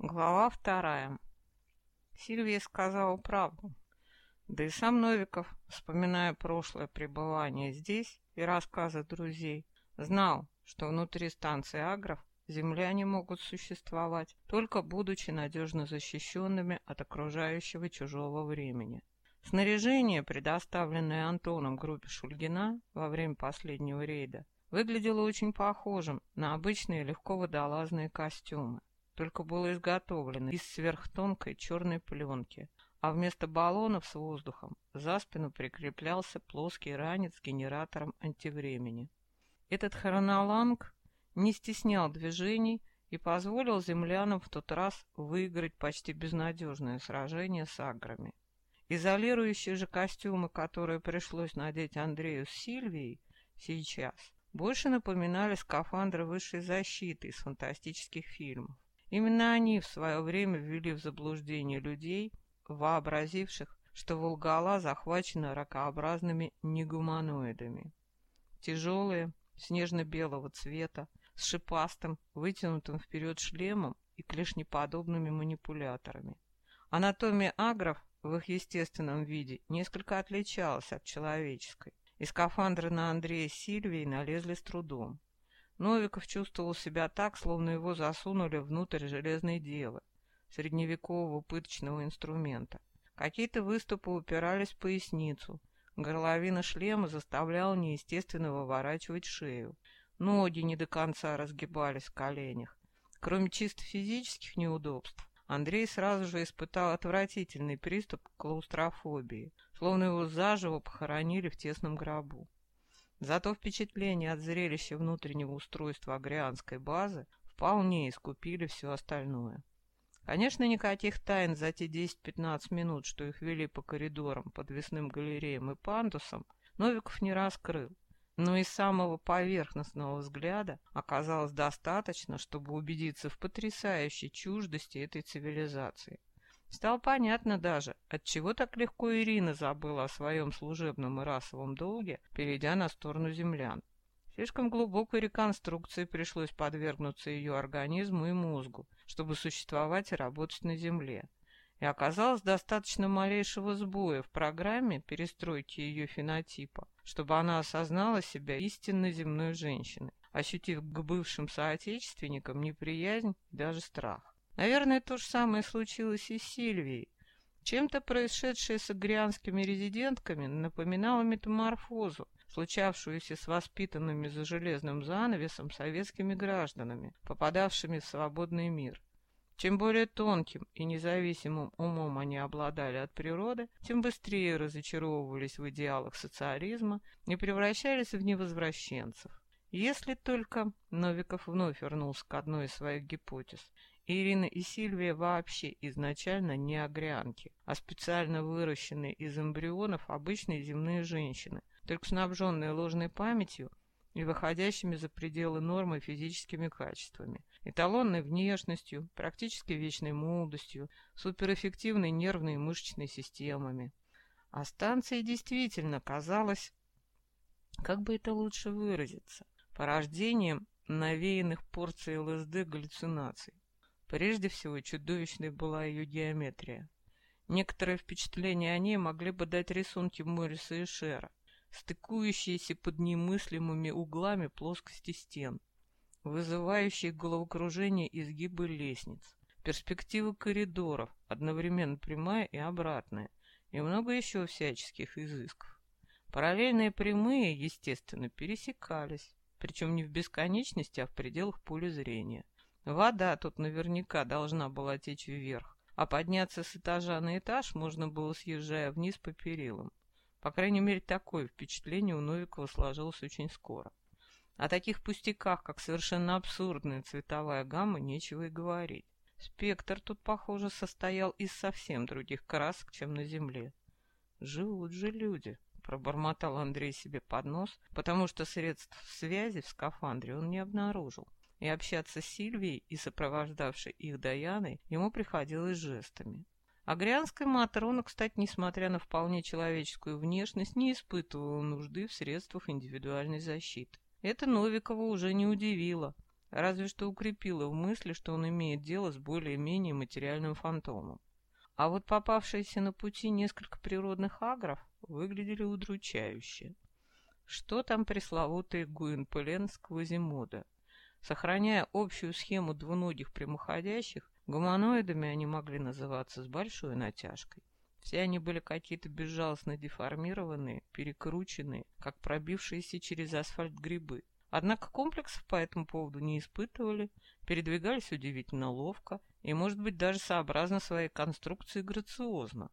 Глава вторая. Сильвия сказала правду. Да и сам Новиков, вспоминая прошлое пребывание здесь и рассказы друзей, знал, что внутри станции Агров земляне могут существовать, только будучи надежно защищенными от окружающего чужого времени. Снаряжение, предоставленное Антоном группе Шульгина во время последнего рейда, выглядело очень похожим на обычные легко водолазные костюмы только было изготовлено из сверхтонкой черной пленки, а вместо баллонов с воздухом за спину прикреплялся плоский ранец с генератором антивремени. Этот хроноланг не стеснял движений и позволил землянам в тот раз выиграть почти безнадежное сражение с аграми. Изолирующие же костюмы, которые пришлось надеть Андрею с Сильвией сейчас, больше напоминали скафандры высшей защиты из фантастических фильмов. Именно они в свое время ввели в заблуждение людей, вообразивших, что Волгала захвачена ракообразными негуманоидами. Тяжелые, снежно-белого цвета, с шипастым, вытянутым вперед шлемом и клешнеподобными манипуляторами. Анатомия агров в их естественном виде несколько отличалась от человеческой, и скафандры на Андрея Сильвии налезли с трудом. Новиков чувствовал себя так, словно его засунули внутрь железной девы, средневекового пыточного инструмента. Какие-то выступы упирались в поясницу, горловина шлема заставляла неестественно выворачивать шею, ноги не до конца разгибались в коленях. Кроме чисто физических неудобств, Андрей сразу же испытал отвратительный приступ клаустрофобии, словно его заживо похоронили в тесном гробу. Зато впечатление от зрелища внутреннего устройства агрианской базы вполне искупили все остальное. Конечно, никаких тайн за те 10-15 минут, что их вели по коридорам, подвесным галереям и пандусам, Новиков не раскрыл. Но из самого поверхностного взгляда оказалось достаточно, чтобы убедиться в потрясающей чуждости этой цивилизации. Стало понятно даже, отчего так легко Ирина забыла о своем служебном и расовом долге, перейдя на сторону землян. Слишком глубокой реконструкции пришлось подвергнуться ее организму и мозгу, чтобы существовать и работать на Земле. И оказалось достаточно малейшего сбоя в программе перестройки ее фенотипа, чтобы она осознала себя истинно земной женщиной, ощутив к бывшим соотечественникам неприязнь и даже страх. Наверное, то же самое случилось и с Сильвией. Чем-то происшедшее с агрианскими резидентками напоминало метаморфозу, случавшуюся с воспитанными за железным занавесом советскими гражданами, попадавшими в свободный мир. Чем более тонким и независимым умом они обладали от природы, тем быстрее разочаровывались в идеалах социализма и превращались в невозвращенцев. Если только Новиков вновь вернулся к одной из своих гипотез. Ирина и Сильвия вообще изначально не агрянки, а специально выращенные из эмбрионов обычные земные женщины, только снабженные ложной памятью и выходящими за пределы нормы физическими качествами, эталонной внешностью, практически вечной молодостью, суперэффективной нервной и мышечной системами. А станция действительно казалась, как бы это лучше выразиться, порождением навеянных порций ЛСД галлюцинаций. Прежде всего, чудовищной была ее геометрия. Некоторые впечатления о ней могли бы дать рисунки Морриса и Шера, стыкующиеся под немыслимыми углами плоскости стен, вызывающие головокружение изгибы лестниц, перспективы коридоров, одновременно прямая и обратная, и много еще всяческих изысков. Параллельные прямые, естественно, пересекались, причем не в бесконечности, а в пределах поля зрения – Вода тут наверняка должна была течь вверх, а подняться с этажа на этаж можно было, съезжая вниз по перилам. По крайней мере, такое впечатление у Новикова сложилось очень скоро. О таких пустяках, как совершенно абсурдная цветовая гамма, нечего и говорить. Спектр тут, похоже, состоял из совсем других красок, чем на Земле. «Живут же люди», — пробормотал Андрей себе под нос, потому что средств связи в скафандре он не обнаружил и общаться с Сильвией и сопровождавшей их Даяной ему приходилось жестами. Агрянская Матрона, кстати, несмотря на вполне человеческую внешность, не испытывала нужды в средствах индивидуальной защиты. Это Новикова уже не удивило. разве что укрепило в мысли, что он имеет дело с более-менее материальным фантомом. А вот попавшиеся на пути несколько природных агров выглядели удручающе. Что там пресловутые Гуинпелен с Квазимода? Сохраняя общую схему двуногих прямоходящих, гуманоидами они могли называться с большой натяжкой. Все они были какие-то безжалостно деформированные, перекрученные, как пробившиеся через асфальт грибы. Однако комплексов по этому поводу не испытывали, передвигались удивительно ловко и, может быть, даже сообразно своей конструкции грациозно.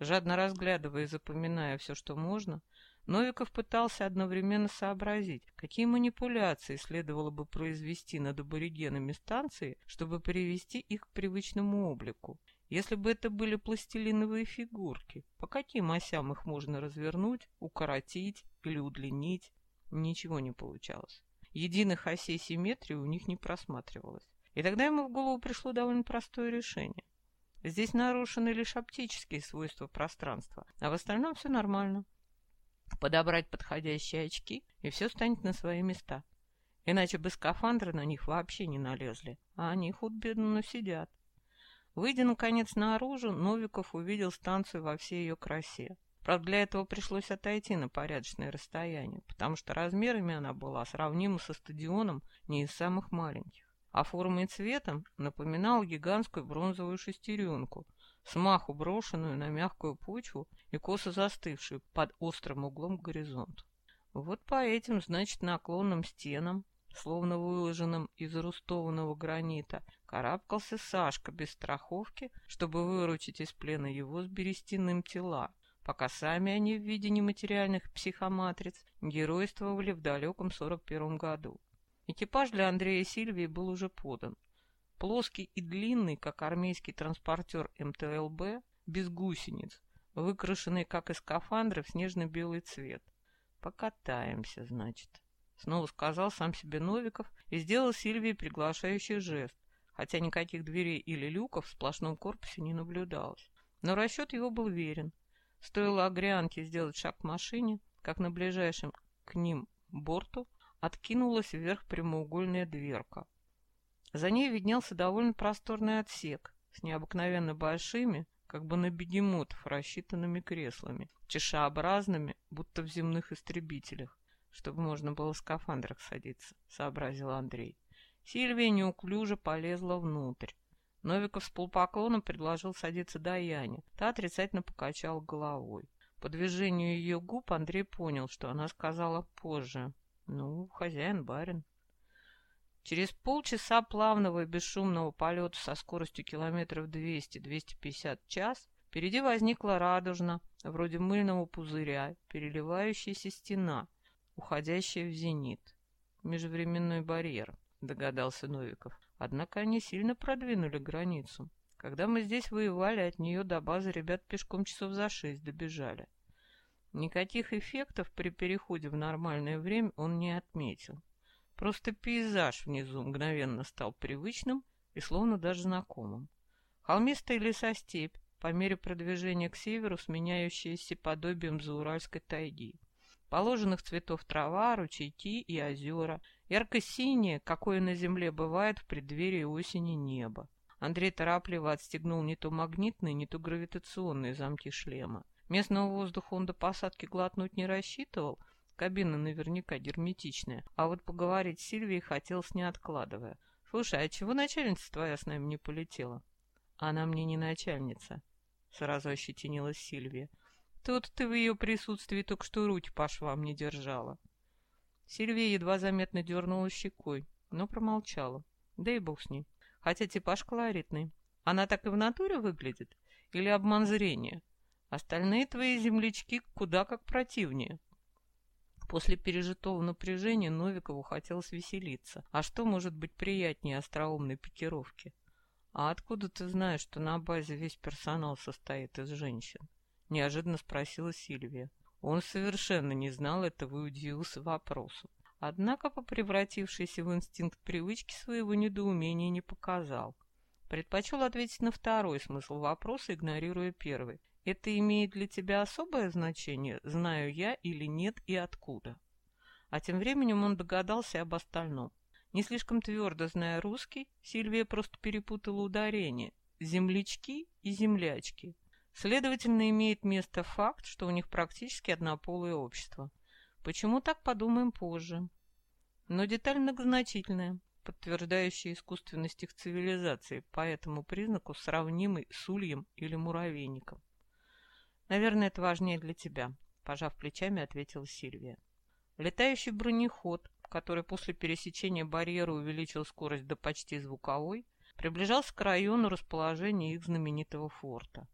Жадно разглядывая и запоминая все, что можно, Новиков пытался одновременно сообразить, какие манипуляции следовало бы произвести над аборигенами станции, чтобы привести их к привычному облику. Если бы это были пластилиновые фигурки, по каким осям их можно развернуть, укоротить или удлинить, ничего не получалось. Единых осей симметрии у них не просматривалось. И тогда ему в голову пришло довольно простое решение. Здесь нарушены лишь оптические свойства пространства, а в остальном все нормально. Подобрать подходящие очки, и все станет на свои места. Иначе бы скафандры на них вообще не налезли, а они худ-бедно сидят. Выйдя, наконец, наружу, Новиков увидел станцию во всей ее красе. Правда, для этого пришлось отойти на порядочное расстояние, потому что размерами она была сравнима со стадионом не из самых маленьких. А формой и цветом напоминала гигантскую бронзовую шестеренку, смаху брошенную на мягкую почву и косо застывшую под острым углом к горизонту. Вот по этим, значит, наклонным стенам, словно выложенным из рустованного гранита, карабкался Сашка без страховки, чтобы выручить из плена его с берестяным тела, пока сами они в виде нематериальных психоматриц геройствовали в далеком 41 году. Экипаж для Андрея Сильвии был уже подан. Плоский и длинный, как армейский транспортер МТЛБ, без гусениц, выкрашенный, как из скафандры, в снежно-белый цвет. «Покатаемся, значит», — снова сказал сам себе Новиков и сделал Сильвии приглашающий жест, хотя никаких дверей или люков в сплошном корпусе не наблюдалось. Но расчет его был верен. Стоило Агрянке сделать шаг к машине, как на ближайшем к ним борту откинулась вверх прямоугольная дверка. За ней виднелся довольно просторный отсек с необыкновенно большими, как бы на бегемотов, рассчитанными креслами, чешеобразными, будто в земных истребителях, чтобы можно было в скафандрах садиться, сообразил Андрей. Сильвия неуклюже полезла внутрь. Новиков с полпоклоном предложил садиться Даяне. Та отрицательно покачала головой. По движению ее губ Андрей понял, что она сказала позже. Ну, хозяин барин. Через полчаса плавного и бесшумного полета со скоростью километров 200-250 в час впереди возникла радужно, вроде мыльного пузыря, переливающаяся стена, уходящая в зенит. Межвременной барьер, догадался Новиков. Однако они сильно продвинули границу. Когда мы здесь воевали, от нее до базы ребят пешком часов за шесть добежали. Никаких эффектов при переходе в нормальное время он не отметил. Просто пейзаж внизу мгновенно стал привычным и словно даже знакомым. Холмистая лесостепь, по мере продвижения к северу, сменяющаяся подобием зауральской тайги. Положенных цветов трава, ручейки и озера, ярко-синее, какое на земле бывает в преддверии осени небо. Андрей торопливо отстегнул не то магнитные, не то гравитационные замки шлема. Местного воздуха он до посадки глотнуть не рассчитывал, кабина наверняка герметичная, а вот поговорить с Сильвией хотелось не откладывая. «Слушай, а чего начальница твоя с нами не полетела?» «Она мне не начальница», — сразу ощетинилась Сильвия. Тут ты в ее присутствии только что руки по швам не держала. Сильвия едва заметно дернула щекой, но промолчала. Да и бог с ней. Хотя типаж колоритный. Она так и в натуре выглядит? Или обман зрения? Остальные твои землячки куда как противнее. После пережитого напряжения Новикову хотелось веселиться. А что может быть приятнее остроумной пикировки? А откуда ты знаешь, что на базе весь персонал состоит из женщин? — неожиданно спросила Сильвия. Он совершенно не знал этого и удивился вопросу. Однако, по превратившейся в инстинкт привычки, своего недоумения не показал. Предпочел ответить на второй смысл вопроса, игнорируя первый. «Это имеет для тебя особое значение, знаю я или нет и откуда?» А тем временем он догадался об остальном. Не слишком твердо зная русский, Сильвия просто перепутала ударение. Землячки и землячки. Следовательно, имеет место факт, что у них практически однополое общество. Почему так, подумаем позже. Но деталь многозначительная, подтверждающая искусственность их цивилизации, по этому признаку сравнимый с ульем или муравейником. «Наверное, это важнее для тебя», — пожав плечами, ответила Сильвия. Летающий бронеход, который после пересечения барьера увеличил скорость до почти звуковой, приближался к району расположения их знаменитого форта.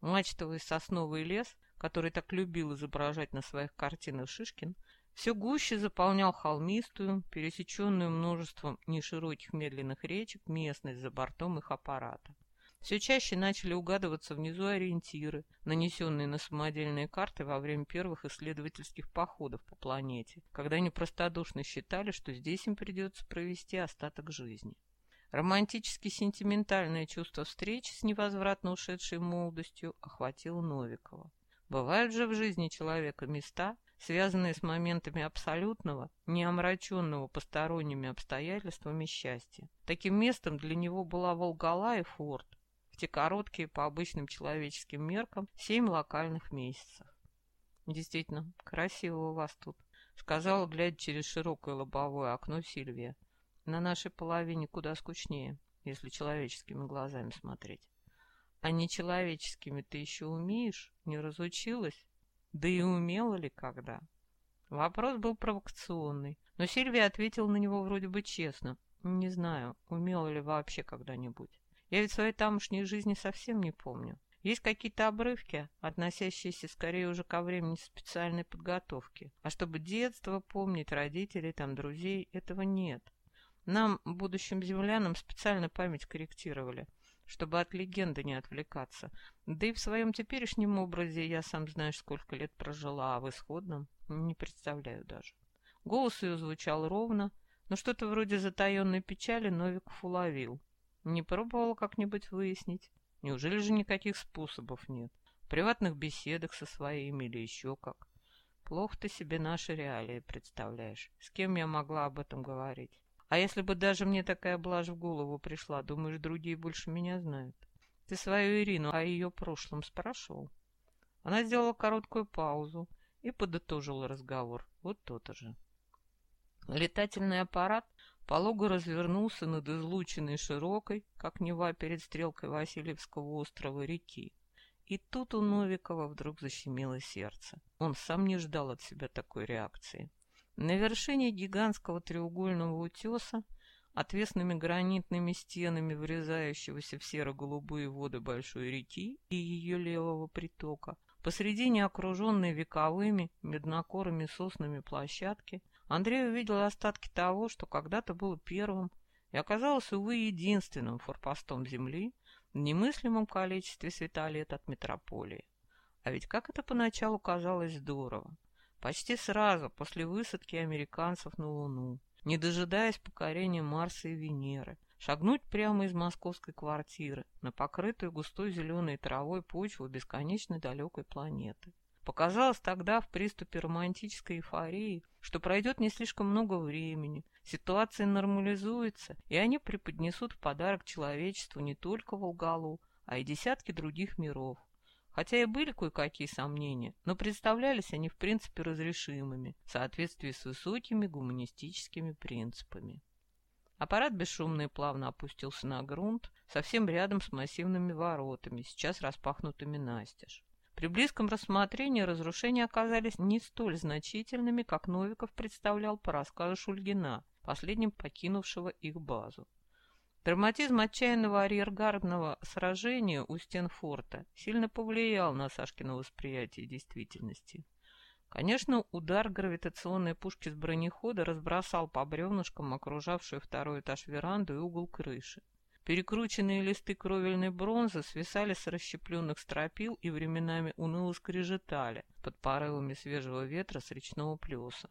Мачтовый сосновый лес, который так любил изображать на своих картинах Шишкин, все гуще заполнял холмистую, пересеченную множеством нешироких медленных речек местность за бортом их аппарата. Все чаще начали угадываться внизу ориентиры, нанесенные на самодельные карты во время первых исследовательских походов по планете, когда они простодушно считали, что здесь им придется провести остаток жизни. Романтически-сентиментальное чувство встречи с невозвратно ушедшей молодостью охватило Новикова. Бывают же в жизни человека места, связанные с моментами абсолютного, не омраченного посторонними обстоятельствами счастья. Таким местом для него была Волгала и Форт, те короткие по обычным человеческим меркам семь локальных месяцев. «Действительно, красиво у вас тут», — сказала, глядя через широкое лобовое окно Сильвия. На нашей половине куда скучнее, если человеческими глазами смотреть. А нечеловеческими ты еще умеешь? Не разучилась? Да и умела ли когда? Вопрос был провокационный, но Сильвия ответила на него вроде бы честно. Не знаю, умела ли вообще когда-нибудь. Я ведь своей тамошней жизни совсем не помню. Есть какие-то обрывки, относящиеся скорее уже ко времени специальной подготовки. А чтобы детство помнить, родителей, там, друзей, этого нет. Нам, будущим землянам, специально память корректировали, чтобы от легенды не отвлекаться. Да и в своем теперешнем образе я сам знаешь, сколько лет прожила, а в исходном не представляю даже. Голос ее звучал ровно, но что-то вроде затаенной печали Новиков уловил. Не пробовала как-нибудь выяснить? Неужели же никаких способов нет? В приватных беседах со своими или еще как? Плохо ты себе наши реалии представляешь. С кем я могла об этом говорить? А если бы даже мне такая блажь в голову пришла, думаешь, другие больше меня знают? Ты свою Ирину о ее прошлом спрашивал? Она сделала короткую паузу и подытожила разговор. Вот то-то же. Летательный аппарат полого развернулся над излученной широкой, как Нева перед стрелкой Васильевского острова реки. И тут у Новикова вдруг защемило сердце. Он сам не ждал от себя такой реакции. На вершине гигантского треугольного утеса, отвесными гранитными стенами врезающегося в серо-голубые воды большой реки и ее левого притока, посредине окруженной вековыми меднокорыми соснами площадки, Андрей увидел остатки того, что когда-то было первым и оказалось, увы, единственным форпостом Земли в немыслимом количестве светолет от метрополии. А ведь как это поначалу казалось здорово почти сразу после высадки американцев на Луну, не дожидаясь покорения Марса и Венеры, шагнуть прямо из московской квартиры на покрытую густой зеленой травой почву бесконечно далекой планеты. Показалось тогда в приступе романтической эйфории, что пройдет не слишком много времени, ситуация нормализуется, и они преподнесут в подарок человечеству не только Волгалу, а и десятки других миров, Хотя и были кое-какие сомнения, но представлялись они в принципе разрешимыми в соответствии с высокими гуманистическими принципами. Аппарат бесшумно и плавно опустился на грунт, совсем рядом с массивными воротами, сейчас распахнутыми настежь. При близком рассмотрении разрушения оказались не столь значительными, как Новиков представлял по рассказу Шульгина, последним покинувшего их базу. Драматизм отчаянного арьергардного сражения у стен форта сильно повлиял на Сашкино восприятие действительности. Конечно, удар гравитационной пушки с бронехода разбросал по бревнышкам окружавшую второй этаж веранду и угол крыши. Перекрученные листы кровельной бронзы свисали с расщепленных стропил и временами уныло скрежетали под порывами свежего ветра с речного плеса.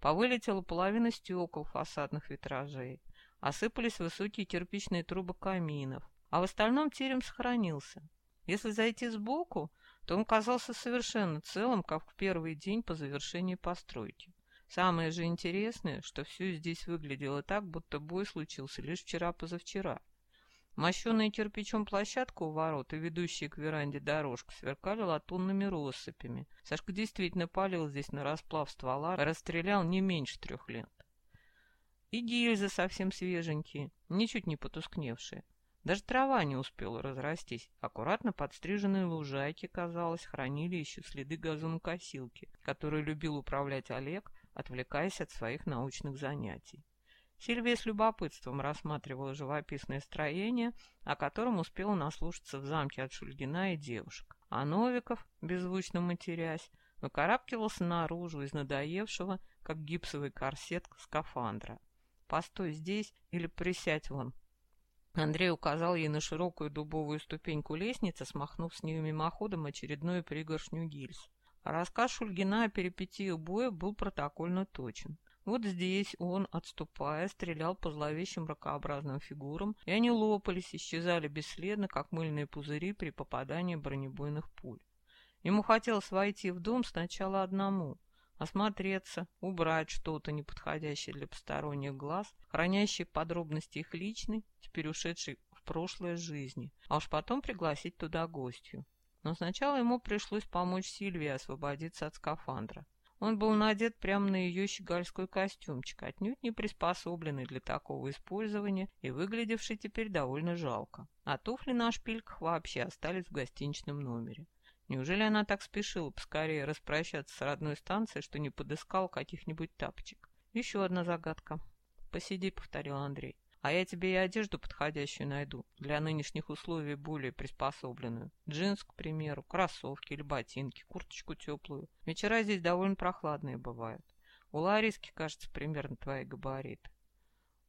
Повылетела половина стекол фасадных витражей осыпались высокие кирпичные трубы каминов, а в остальном терем сохранился. Если зайти сбоку, то он казался совершенно целым, как в первый день по завершении постройки. Самое же интересное, что все здесь выглядело так, будто бой случился лишь вчера-позавчера. Мощенная кирпичом площадка у ворот и ведущая к веранде дорожка сверкали латунными россыпями. Сашка действительно палил здесь на расплав ствола, расстрелял не меньше трех лет. И гильзы совсем свеженькие, ничуть не потускневшие. Даже трава не успела разрастись. Аккуратно подстриженные лужайки, казалось, хранили еще следы газонокосилки, которой любил управлять Олег, отвлекаясь от своих научных занятий. Сильвия с любопытством рассматривала живописное строение, о котором успела наслушаться в замке от Шульгина и девушек. А Новиков, беззвучно матерясь, выкарабкивался наружу из надоевшего, как гипсовый корсет, скафандра. «Постой здесь или присядь вон». Андрей указал ей на широкую дубовую ступеньку лестницы, смахнув с нее мимоходом очередную пригоршню гильз. Рассказ Шульгина о перипетии боя был протокольно точен. Вот здесь он, отступая, стрелял по зловещим ракообразным фигурам, и они лопались, исчезали бесследно, как мыльные пузыри при попадании бронебойных пуль. Ему хотелось войти в дом сначала одному, осмотреться, убрать что-то неподходящее для посторонних глаз, хранящее подробности их личной, теперь ушедшей в прошлое жизни, а уж потом пригласить туда гостью. Но сначала ему пришлось помочь Сильвии освободиться от скафандра. Он был надет прямо на ее щегольской костюмчик, отнюдь не приспособленный для такого использования и выглядевший теперь довольно жалко. А туфли на шпильках вообще остались в гостиничном номере. Неужели она так спешила поскорее распрощаться с родной станцией, что не подыскала каких-нибудь тапочек? Еще одна загадка. «Посиди», — повторил Андрей. А я тебе и одежду подходящую найду, для нынешних условий более приспособленную. Джинс, к примеру, кроссовки или ботинки, курточку теплую. Вечера здесь довольно прохладные бывают. У Лариски, кажется, примерно твои габариты.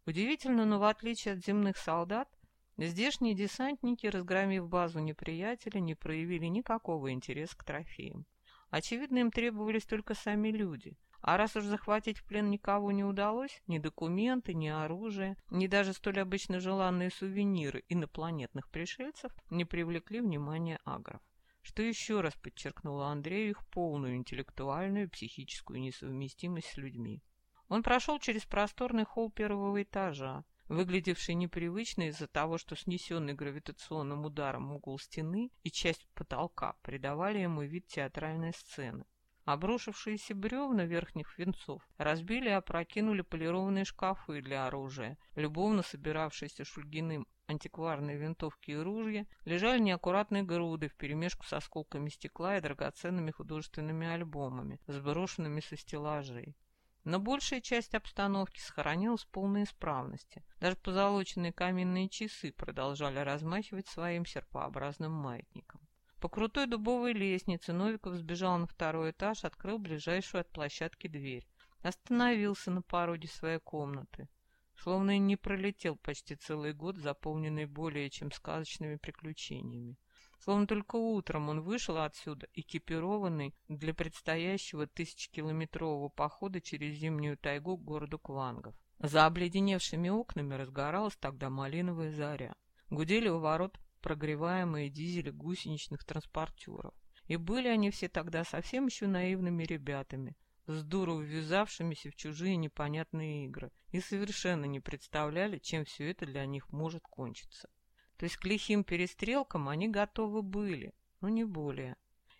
Удивительно, но в отличие от земных солдат, здешние десантники, разгромив базу неприятеля, не проявили никакого интереса к трофеям. Очевидно, им требовались только сами люди — а раз уж захватить в плен никого не удалось, ни документы, ни оружие, ни даже столь обычно желанные сувениры инопланетных пришельцев не привлекли внимания агров. Что еще раз подчеркнуло Андрею их полную интеллектуальную и психическую несовместимость с людьми. Он прошел через просторный холл первого этажа, выглядевший непривычно из-за того, что снесенный гравитационным ударом угол стены и часть потолка придавали ему вид театральной сцены. Обрушившиеся бревна верхних венцов разбили и опрокинули полированные шкафы для оружия. Любовно собиравшиеся Шульгиным антикварные винтовки и ружья лежали неаккуратные груды вперемешку с осколками стекла и драгоценными художественными альбомами, сброшенными со стеллажей. Но большая часть обстановки сохранилась в полной исправности. Даже позолоченные каменные часы продолжали размахивать своим серпообразным маятником. По крутой дубовой лестнице Новиков сбежал на второй этаж, открыл ближайшую от площадки дверь. Остановился на пороге своей комнаты. Словно и не пролетел почти целый год, заполненный более чем сказочными приключениями. Словно только утром он вышел отсюда, экипированный для предстоящего тысячекилометрового похода через зимнюю тайгу к городу Квангов. За обледеневшими окнами разгоралась тогда малиновая заря. Гудели у ворот прогреваемые дизели гусеничных транспортеров. И были они все тогда совсем еще наивными ребятами, здорово ввязавшимися в чужие непонятные игры, и совершенно не представляли, чем все это для них может кончиться. То есть к лихим перестрелкам они готовы были, но не более.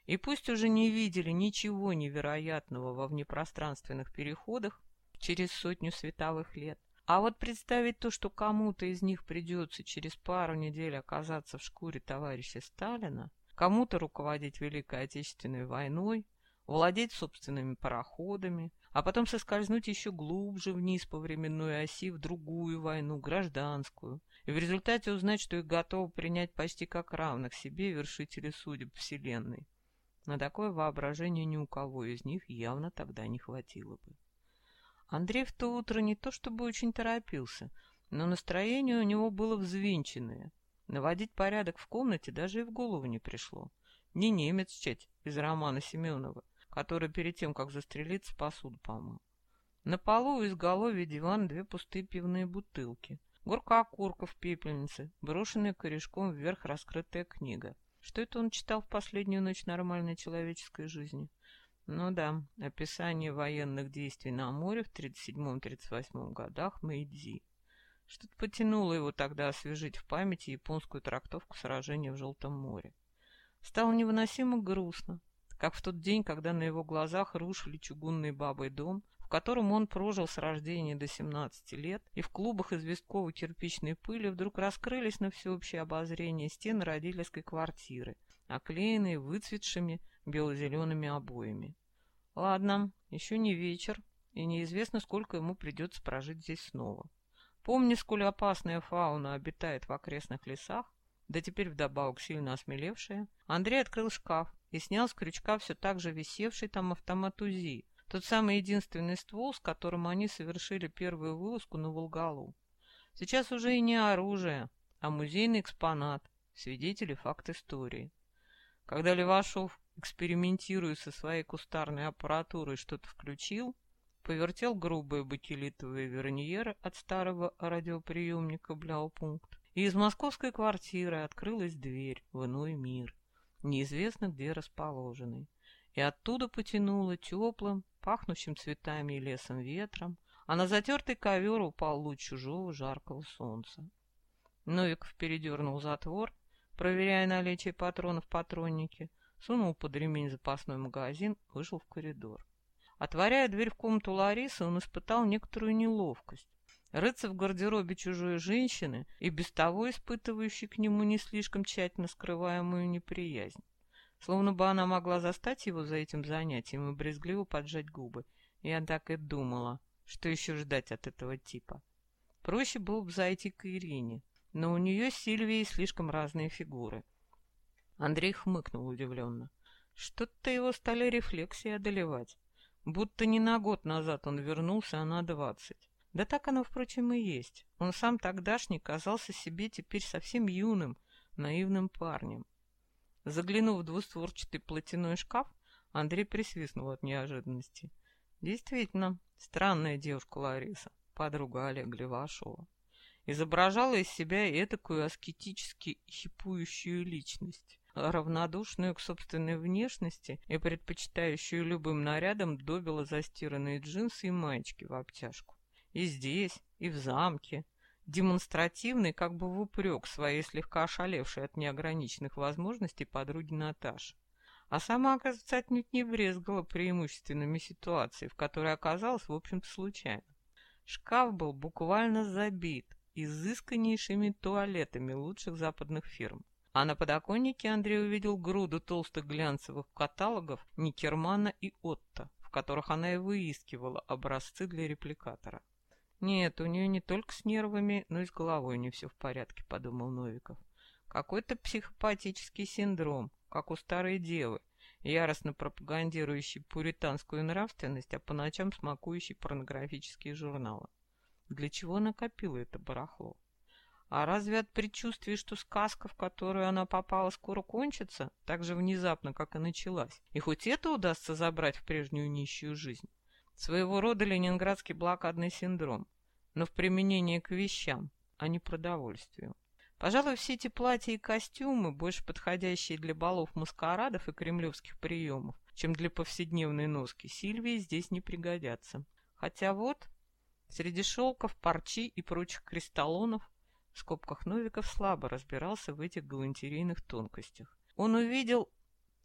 И пусть уже не видели ничего невероятного во внепространственных переходах через сотню световых лет, а вот представить то, что кому-то из них придется через пару недель оказаться в шкуре товарища Сталина, кому-то руководить Великой Отечественной войной, владеть собственными пароходами, а потом соскользнуть еще глубже вниз по временной оси в другую войну, гражданскую, и в результате узнать, что их готовы принять почти как равных себе вершители судеб Вселенной. На такое воображение ни у кого из них явно тогда не хватило бы. Андрей в то утро не то чтобы очень торопился, но настроение у него было взвинченное. Наводить порядок в комнате даже и в голову не пришло. Не немец чать из романа Семенова, который перед тем, как застрелиться, посуду помыл. На полу у изголовья дивана две пустые пивные бутылки. Горка окурков в пепельнице, брошенная корешком вверх раскрытая книга. Что это он читал в последнюю ночь нормальной человеческой жизни? Ну да, описание военных действий на море в 37-38 годах Мэйдзи. Что-то потянуло его тогда освежить в памяти японскую трактовку сражения в Желтом море. Стало невыносимо грустно, как в тот день, когда на его глазах рушили чугунный бабой дом, в котором он прожил с рождения до 17 лет, и в клубах известковой кирпичной пыли вдруг раскрылись на всеобщее обозрение стены родительской квартиры, оклеенные выцветшими бело-зелеными обоями. Ладно, еще не вечер, и неизвестно, сколько ему придется прожить здесь снова. Помни, сколь опасная фауна обитает в окрестных лесах, да теперь вдобавок сильно осмелевшая, Андрей открыл шкаф и снял с крючка все так же висевший там автомат УЗИ, тот самый единственный ствол, с которым они совершили первую вылазку на Волгалу. Сейчас уже и не оружие, а музейный экспонат, свидетели факт истории. Когда Левашов, экспериментируя со своей кустарной аппаратурой, что-то включил, повертел грубые бакелитовые верниеры от старого радиоприемника «Бляупункт», и из московской квартиры открылась дверь в иной мир, неизвестно где расположенный, и оттуда потянуло теплым, пахнущим цветами и лесом ветром, а на затертый ковер упал луч чужого жаркого солнца. Новиков передернул затвор проверяя наличие патронов в патроннике, сунул под ремень запасной магазин, вышел в коридор. Отворяя дверь в комнату Ларисы, он испытал некоторую неловкость. Рыться в гардеробе чужой женщины и без того испытывающей к нему не слишком тщательно скрываемую неприязнь. Словно бы она могла застать его за этим занятием и брезгливо поджать губы. Я так и думала, что еще ждать от этого типа. Проще было бы зайти к Ирине, но у нее с Сильвией слишком разные фигуры. Андрей хмыкнул удивленно. Что-то его стали рефлексии одолевать. Будто не на год назад он вернулся, а на двадцать. Да так оно, впрочем, и есть. Он сам тогдашний казался себе теперь совсем юным, наивным парнем. Заглянув в двустворчатый платяной шкаф, Андрей присвистнул от неожиданности. Действительно, странная девушка Лариса, подруга Олега Левашова изображала из себя этакую аскетически хипующую личность, равнодушную к собственной внешности и предпочитающую любым нарядам добила застиранные джинсы и маечки в обтяжку. И здесь, и в замке, демонстративный, как бы в упрек своей слегка ошалевшей от неограниченных возможностей подруги Наташи. А сама, оказывается, отнюдь не брезгала преимущественными ситуациями, в которой оказалась, в общем-то, случайно. Шкаф был буквально забит изысканнейшими туалетами лучших западных фирм. А на подоконнике Андрей увидел груду толстых глянцевых каталогов Никермана и Отто, в которых она и выискивала образцы для репликатора. «Нет, у нее не только с нервами, но и с головой не все в порядке», — подумал Новиков. «Какой-то психопатический синдром, как у старой девы, яростно пропагандирующий пуританскую нравственность, а по ночам смакующий порнографические журналы. Для чего накопила это барахло? А разве от предчувствия, что сказка, в которую она попала, скоро кончится, так же внезапно, как и началась, и хоть это удастся забрать в прежнюю нищую жизнь? Своего рода ленинградский блокадный синдром, но в применении к вещам, а не продовольствию. Пожалуй, все эти платья и костюмы, больше подходящие для балов маскарадов и кремлевских приемов, чем для повседневной носки, Сильвии здесь не пригодятся. Хотя вот, Среди шелков, парчи и прочих кристаллонов в скобках Новиков слабо разбирался в этих галантерейных тонкостях. Он увидел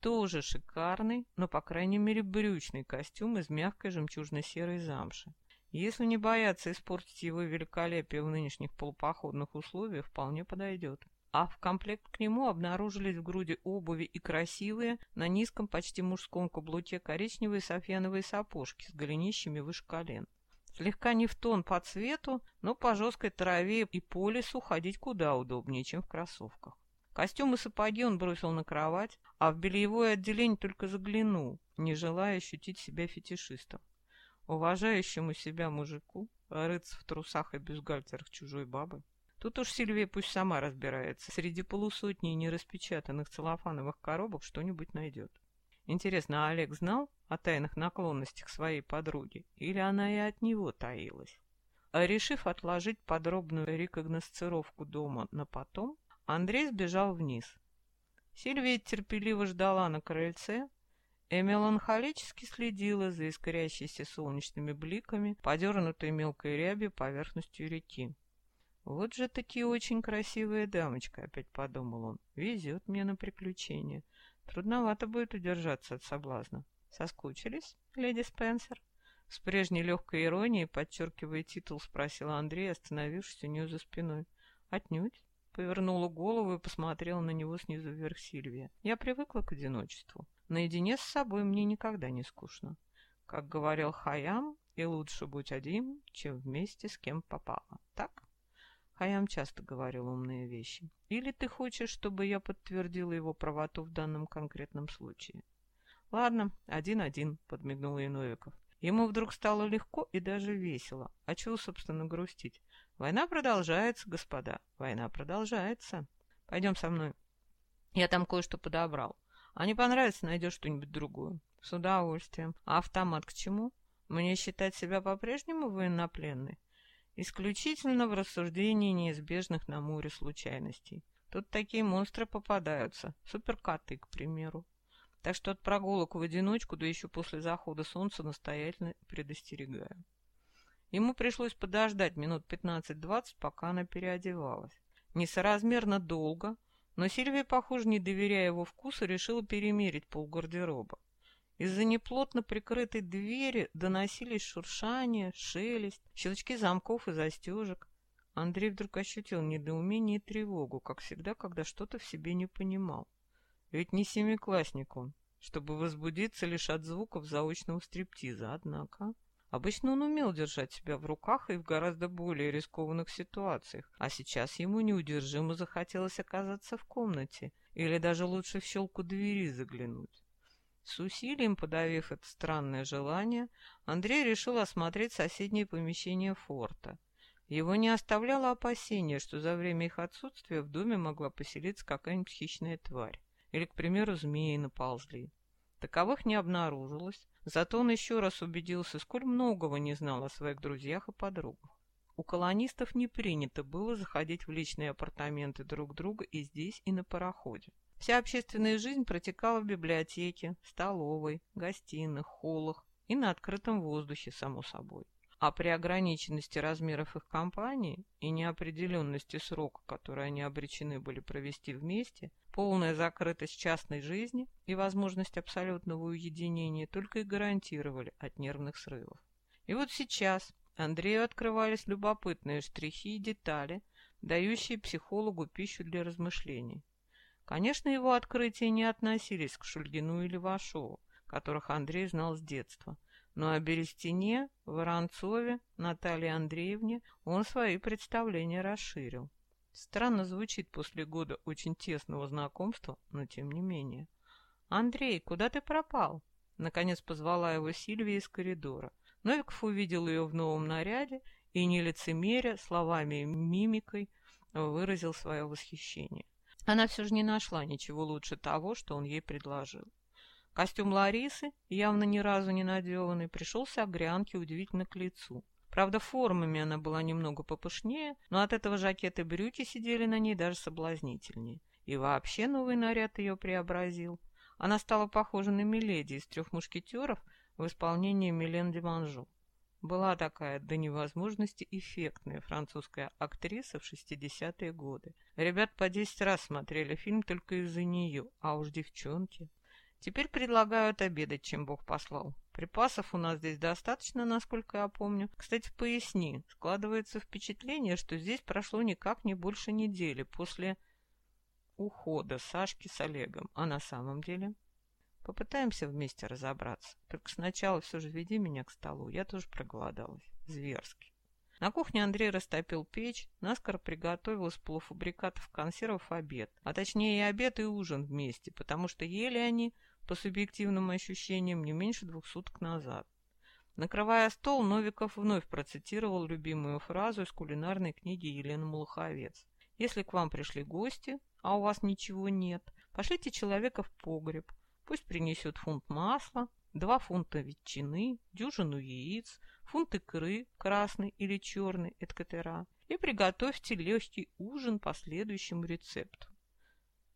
тоже шикарный, но, по крайней мере, брючный костюм из мягкой жемчужно-серой замши. Если не бояться испортить его великолепие в нынешних полупоходных условиях, вполне подойдет. А в комплект к нему обнаружились в груди обуви и красивые, на низком, почти мужском каблуке коричневые софьяновые сапожки с голенищами выше колен. Слегка не в тон по цвету, но по жесткой траве и по лесу ходить куда удобнее, чем в кроссовках. Костюм и сапоги он бросил на кровать, а в бельевое отделение только заглянул, не желая ощутить себя фетишистом. Уважающему себя мужику рыться в трусах и бюстгальтерах чужой бабы. Тут уж Сильвия пусть сама разбирается. Среди полусотни нераспечатанных целлофановых коробок что-нибудь найдет. Интересно, а Олег знал о тайных наклонностях своей подруги, или она и от него таилась? А решив отложить подробную рекогносцировку дома на потом, Андрей сбежал вниз. Сильвия терпеливо ждала на крыльце, и меланхолически следила за искрящейся солнечными бликами, подернутой мелкой рябью поверхностью реки. «Вот же такие очень красивая дамочка», — опять подумал он. «Везет мне на приключения. Трудновато будет удержаться от соблазна». «Соскучились, леди Спенсер?» С прежней легкой иронией, подчеркивая титул, спросил Андрей, остановившись у нее за спиной. «Отнюдь повернула голову и посмотрела на него снизу вверх Сильвия. «Я привыкла к одиночеству. Наедине с собой мне никогда не скучно. Как говорил Хаям, и лучше будь один, чем вместе с кем попало. Так?» Хаям часто говорил умные вещи. «Или ты хочешь, чтобы я подтвердила его правоту в данном конкретном случае?» «Ладно, один-один», — подмигнул ей Новиков. Ему вдруг стало легко и даже весело. А чего, собственно, грустить? Война продолжается, господа. Война продолжается. Пойдем со мной. Я там кое-что подобрал. А не понравится, найдешь что-нибудь другое. С удовольствием. А автомат к чему? Мне считать себя по-прежнему военнопленной? Исключительно в рассуждении неизбежных на море случайностей. Тут такие монстры попадаются. Суперкоты, к примеру. Так что от прогулок в одиночку, да еще после захода солнца, настоятельно предостерегаю. Ему пришлось подождать минут 15-20, пока она переодевалась. Несоразмерно долго, но Сильвия, похоже, не доверяя его вкусу, решила перемерить полгардероба. Из-за неплотно прикрытой двери доносились шуршание, шелест, щелчки замков и застежек. Андрей вдруг ощутил недоумение и тревогу, как всегда, когда что-то в себе не понимал. Ведь не семиклассник он, чтобы возбудиться лишь от звуков заочного стриптиза. Однако, обычно он умел держать себя в руках и в гораздо более рискованных ситуациях, а сейчас ему неудержимо захотелось оказаться в комнате или даже лучше в щелку двери заглянуть. С усилием подавив это странное желание, Андрей решил осмотреть соседнее помещение форта. Его не оставляло опасение, что за время их отсутствия в доме могла поселиться какая-нибудь хищная тварь или, к примеру, змеи наползли. Таковых не обнаружилось, зато он еще раз убедился, сколь многого не знал о своих друзьях и подругах. У колонистов не принято было заходить в личные апартаменты друг друга и здесь, и на пароходе. Вся общественная жизнь протекала в библиотеке, столовой, гостиных, холлах и на открытом воздухе, само собой. А при ограниченности размеров их компании и неопределенности срока, который они обречены были провести вместе, полная закрытость частной жизни и возможность абсолютного уединения только и гарантировали от нервных срывов. И вот сейчас Андрею открывались любопытные штрихи и детали, дающие психологу пищу для размышлений. Конечно, его открытия не относились к Шульгину или Вашову, которых Андрей знал с детства – но о Берестине, Воронцове, Наталье Андреевне он свои представления расширил. Странно звучит после года очень тесного знакомства, но тем не менее. «Андрей, куда ты пропал?» Наконец позвала его Сильвия из коридора. Новиков увидел ее в новом наряде и, не лицемеря, словами и мимикой, выразил свое восхищение. Она все же не нашла ничего лучше того, что он ей предложил. Костюм Ларисы, явно ни разу не надеванный, пришелся Огрянке удивительно к лицу. Правда, формами она была немного попышнее, но от этого жакеты и брюки сидели на ней даже соблазнительнее. И вообще новый наряд ее преобразил. Она стала похожа на Миледи из трех мушкетеров в исполнении Милен де Манжу. Была такая до невозможности эффектная французская актриса в 60-е годы. Ребят по 10 раз смотрели фильм только из-за нее, а уж девчонки. Теперь предлагают обедать, чем Бог послал. Припасов у нас здесь достаточно, насколько я помню. Кстати, поясни. Складывается впечатление, что здесь прошло никак не больше недели после ухода Сашки с Олегом. А на самом деле? Попытаемся вместе разобраться. Только сначала все же веди меня к столу. Я тоже проголодалась. Зверски. На кухне Андрей растопил печь, наскоро приготовил из полуфабрикатов консервов обед, а точнее и обед, и ужин вместе, потому что ели они по субъективным ощущениям, не меньше двух суток назад. Накрывая стол, Новиков вновь процитировал любимую фразу из кулинарной книги Елены Малаховец. «Если к вам пришли гости, а у вас ничего нет, пошлите человека в погреб. Пусть принесет фунт масла, два фунта ветчины, дюжину яиц, фунт икры, красный или черный, эткетера, и приготовьте легкий ужин по следующему рецепту.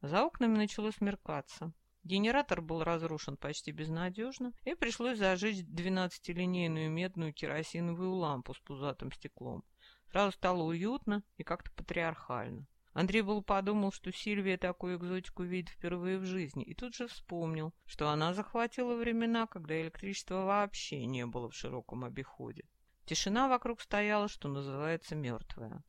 За окнами начало смеркаться. Генератор был разрушен почти безнадежно, и пришлось зажечь 12-линейную медную керосиновую лампу с пузатым стеклом. Сразу стало уютно и как-то патриархально. Андрей был подумал, что Сильвия такую экзотику видит впервые в жизни, и тут же вспомнил, что она захватила времена, когда электричества вообще не было в широком обиходе. Тишина вокруг стояла, что называется, мертвая.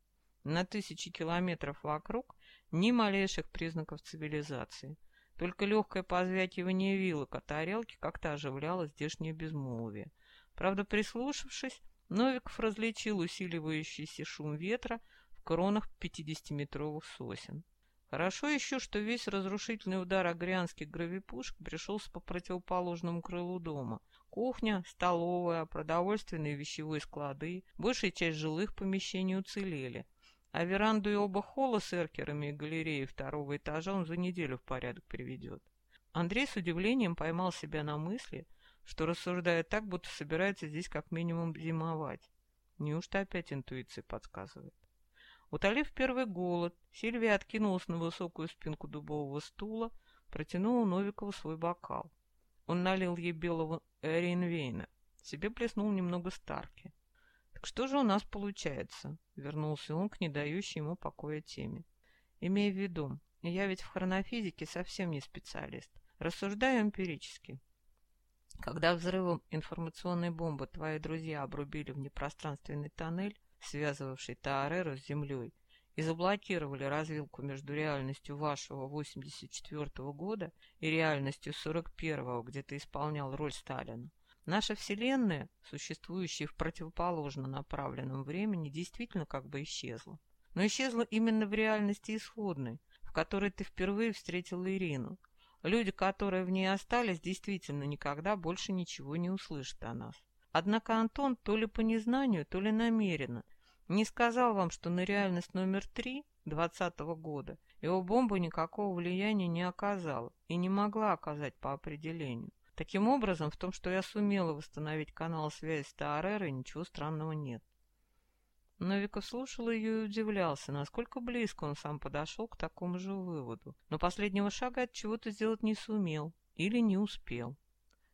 На тысячи километров вокруг ни малейших признаков цивилизации. Только легкое позвякивание вилок от тарелки как-то оживляло здешнее безмолвие. Правда, прислушавшись, Новиков различил усиливающийся шум ветра кронах пятидесятиметровых сосен. Хорошо еще, что весь разрушительный удар агрянских гравипушек пришелся по противоположному крылу дома. Кухня, столовая, продовольственные и вещевые склады, большая часть жилых помещений уцелели, а веранду и оба холла с эркерами и галереей второго этажа он за неделю в порядок приведет. Андрей с удивлением поймал себя на мысли, что рассуждает так, будто собирается здесь как минимум зимовать. Неужто опять интуиция подсказывает? Утолив первый голод, Сильвия откинулась на высокую спинку дубового стула, протянула Новикову свой бокал. Он налил ей белого Рейнвейна, себе плеснул немного Старки. «Что же у нас получается?» — вернулся он к не дающей ему покоя теме. «Имея в виду, я ведь в хронофизике совсем не специалист. Рассуждаю эмпирически. Когда взрывом информационной бомбы твои друзья обрубили внепространственный тоннель, связывавший Таареру с Землей, и заблокировали развилку между реальностью вашего 84 -го года и реальностью 41-го, где ты исполнял роль Сталина, Наша Вселенная, существующая в противоположно направленном времени, действительно как бы исчезла. Но исчезла именно в реальности исходной, в которой ты впервые встретил Ирину. Люди, которые в ней остались, действительно никогда больше ничего не услышат о нас. Однако Антон то ли по незнанию, то ли намеренно не сказал вам, что на реальность номер три двадцатого года его бомба никакого влияния не оказала и не могла оказать по определению. Таким образом, в том, что я сумела восстановить канал связи с Таарерой, ничего странного нет. Новиков слушал ее и удивлялся, насколько близко он сам подошел к такому же выводу. Но последнего шага от чего-то сделать не сумел или не успел.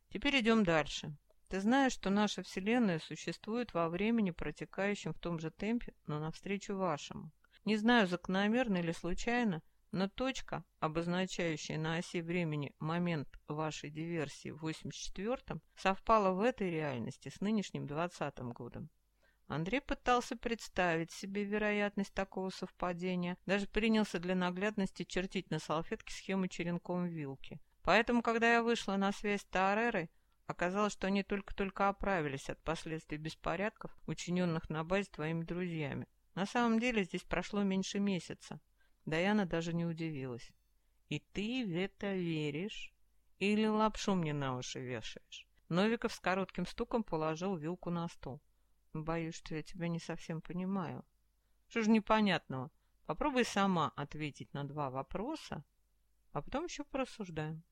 Теперь идем дальше. Ты знаешь, что наша Вселенная существует во времени, протекающем в том же темпе, но навстречу вашему. Не знаю, закономерно или случайно, но точка, обозначающая на оси времени момент вашей диверсии в 84-м, совпала в этой реальности с нынешним 20-м годом. Андрей пытался представить себе вероятность такого совпадения, даже принялся для наглядности чертить на салфетке схему черенком вилки. Поэтому, когда я вышла на связь с Таарерой, оказалось, что они только-только оправились от последствий беспорядков, учиненных на базе твоими друзьями. На самом деле здесь прошло меньше месяца. Даяна даже не удивилась. «И ты в это веришь? Или лапшу мне на уши вешаешь?» Новиков с коротким стуком положил вилку на стол. «Боюсь, что я тебя не совсем понимаю». «Что ж непонятного? Попробуй сама ответить на два вопроса, а потом еще порассуждаем».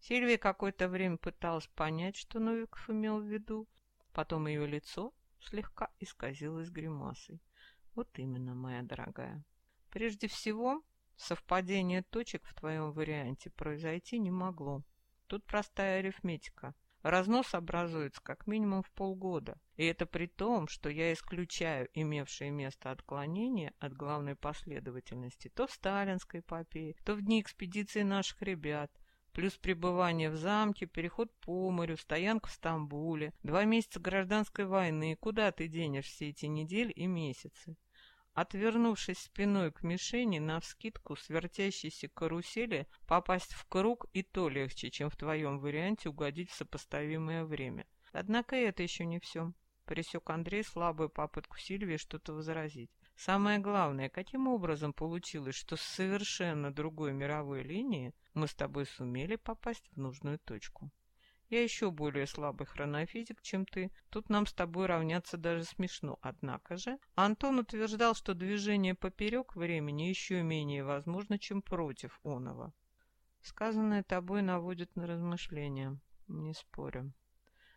Сильвия какое-то время пыталась понять, что Новиков имел в виду. Потом ее лицо слегка исказилось гримасой. «Вот именно, моя дорогая». Прежде всего, совпадение точек в твоем варианте произойти не могло. Тут простая арифметика. Разнос образуется как минимум в полгода. И это при том, что я исключаю имевшие место отклонения от главной последовательности то в сталинской эпопее, то в дни экспедиции наших ребят, плюс пребывание в замке, переход по морю, стоянка в Стамбуле, два месяца гражданской войны. Куда ты денешь все эти недели и месяцы? Отвернувшись спиной к мишени, навскидку с вертящейся карусели попасть в круг и то легче, чем в твоем варианте угодить в сопоставимое время. Однако это еще не все. Пресек Андрей слабую попытку Сильвии что-то возразить. Самое главное, каким образом получилось, что с совершенно другой мировой линии мы с тобой сумели попасть в нужную точку. Я еще более слабый хронофизик, чем ты. Тут нам с тобой равняться даже смешно. Однако же Антон утверждал, что движение поперек времени еще менее возможно, чем против оного. Сказанное тобой наводит на размышления. Не спорю.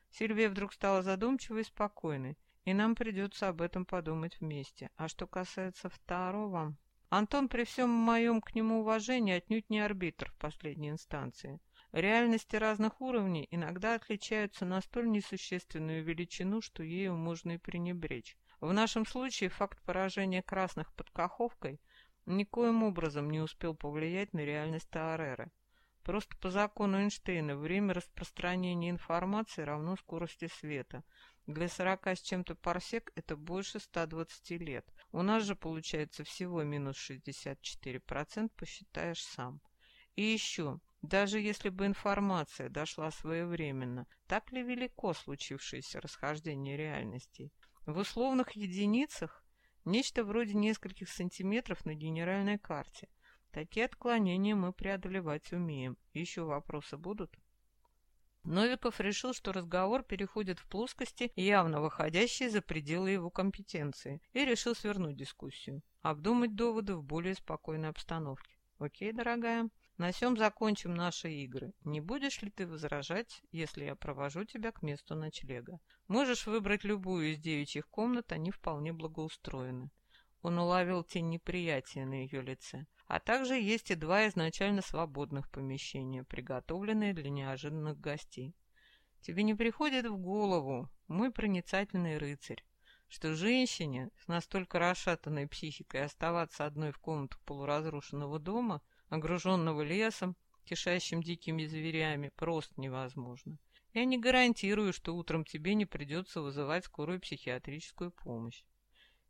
Сильвия вдруг стала задумчивой и спокойной, и нам придется об этом подумать вместе. А что касается второго... Антон при всем моем к нему уважении отнюдь не арбитр в последней инстанции. Реальности разных уровней иногда отличаются на столь несущественную величину, что ею можно и пренебречь. В нашем случае факт поражения красных под Каховкой никоим образом не успел повлиять на реальность Таареры. Просто по закону Эйнштейна время распространения информации равно скорости света. Для 40 с чем-то парсек это больше 120 лет. У нас же получается всего минус 64%, посчитаешь сам. И еще, даже если бы информация дошла своевременно, так ли велико случившееся расхождение реальностей? В условных единицах нечто вроде нескольких сантиметров на генеральной карте. Такие отклонения мы преодолевать умеем. Еще вопросы будут? Новиков решил, что разговор переходит в плоскости, явно выходящие за пределы его компетенции, и решил свернуть дискуссию, обдумать доводы в более спокойной обстановке. «Окей, дорогая, на сём закончим наши игры. Не будешь ли ты возражать, если я провожу тебя к месту ночлега? Можешь выбрать любую из девичьих комнат, они вполне благоустроены. Он уловил тень неприятия на ее лице. А также есть и два изначально свободных помещения, приготовленные для неожиданных гостей. Тебе не приходит в голову, мой проницательный рыцарь, что женщине с настолько расшатанной психикой оставаться одной в комнатах полуразрушенного дома – огруженного лесом, кишащим дикими зверями, просто невозможно. Я не гарантирую, что утром тебе не придется вызывать скорую психиатрическую помощь.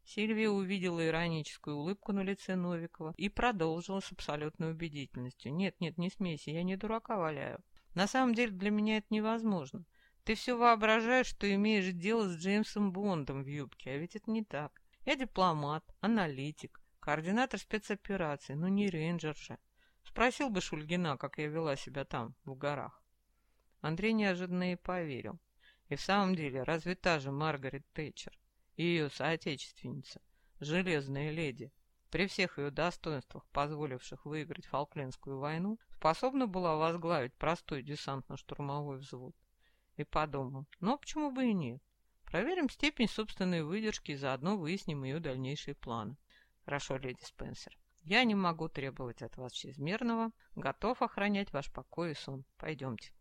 Сильвия увидела ироническую улыбку на лице Новикова и продолжила с абсолютной убедительностью. «Нет, нет, не смейся, я не дурака валяю. На самом деле для меня это невозможно. Ты все воображаешь, что имеешь дело с Джеймсом Бондом в юбке, а ведь это не так. Я дипломат, аналитик, координатор спецопераций, но не рейнджер же. Спросил бы Шульгина, как я вела себя там, в горах. Андрей неожиданно и поверил. И в самом деле, разве та же Маргарет Тэтчер ее соотечественница, железная леди, при всех ее достоинствах, позволивших выиграть Фолклендскую войну, способна была возглавить простой десантно-штурмовой взвод? И подумал, ну почему бы и нет? Проверим степень собственной выдержки и заодно выясним ее дальнейшие планы. Хорошо, леди Спенсер. Я не могу требовать от вас чрезмерного, готов охранять ваш покой и сон. Пойдемте.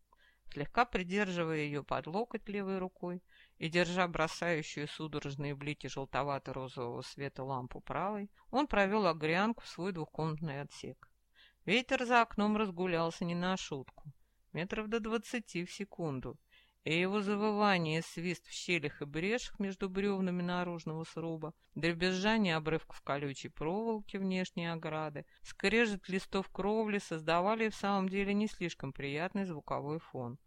Слегка придерживая ее под локоть левой рукой и держа бросающую судорожные блики желтовато-розового света лампу правой, он провел огрянку в свой двухкомнатный отсек. Ветер за окном разгулялся не на шутку, метров до двадцати в секунду, и его завывание свист в щелях и брешах между бревнами наружного сруба, дребезжание обрывков колючей проволоки внешней ограды, скрежет листов кровли создавали в самом деле не слишком приятный звуковой фон.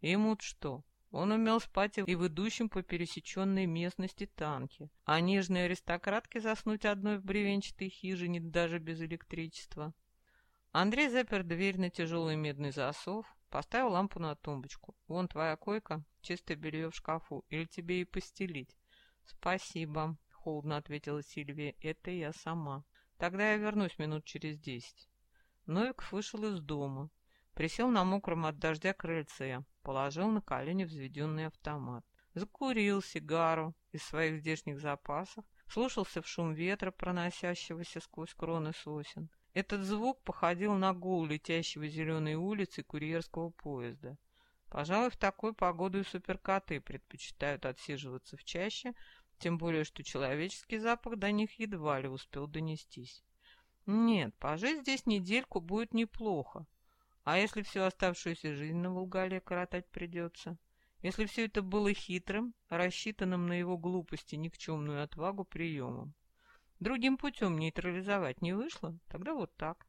ему что? Он умел спать и в идущем по пересеченной местности танке, а нежные аристократки заснуть одной в бревенчатой хижине даже без электричества. Андрей запер дверь на тяжелый медный засов, Поставил лампу на тумбочку. Вон твоя койка, чистое белье в шкафу. Или тебе и постелить? Спасибо, холодно ответила Сильвия. Это я сама. Тогда я вернусь минут через десять. Новиков вышел из дома. Присел на мокром от дождя крыльце. Положил на колени взведенный автомат. Закурил сигару из своих здешних запасов. Слушался в шум ветра, проносящегося сквозь кроны сосен. Этот звук походил на гул летящего зеленой улицы курьерского поезда. Пожалуй, в такую погоду и суперкоты предпочитают отсиживаться в чаще, тем более, что человеческий запах до них едва ли успел донестись. Нет, пожить здесь недельку будет неплохо. А если всю оставшуюся жизнь на Волгале коротать придется? Если все это было хитрым, рассчитанным на его глупости никчемную отвагу приемом? Другим путем нейтрализовать не вышло, тогда вот так.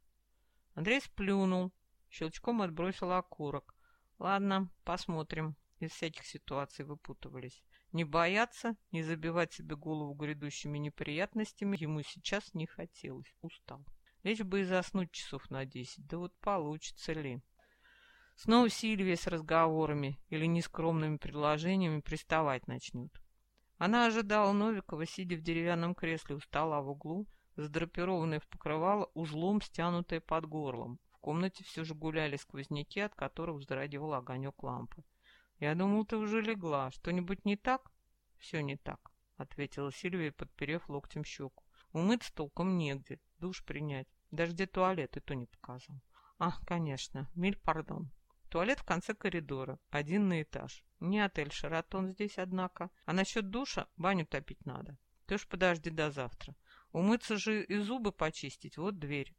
Андрей сплюнул, щелчком отбросил окурок. Ладно, посмотрим. Из всяких ситуаций выпутывались. Не бояться, не забивать себе голову грядущими неприятностями ему сейчас не хотелось. Устал. Лечь бы и заснуть часов на десять. Да вот получится ли? Снова Сильвия с разговорами или нескромными предложениями приставать начнет. Она ожидала Новикова, сидя в деревянном кресле у стола в углу, задрапированной в покрывало, узлом стянутое под горлом. В комнате все же гуляли сквозняки, от которых вздрагивал огонек лампы. «Я думал, ты уже легла. Что-нибудь не так?» «Все не так», — ответила Сильвия, подперев локтем щеку. Умыться толком негде, душ принять. Даже где туалет, и то не показал. Ах, конечно, миль пардон. Туалет в конце коридора, один на этаж. Не отель «Шаратон» здесь, однако. А насчет душа баню топить надо. Ты уж подожди до завтра. Умыться же и зубы почистить, вот дверь.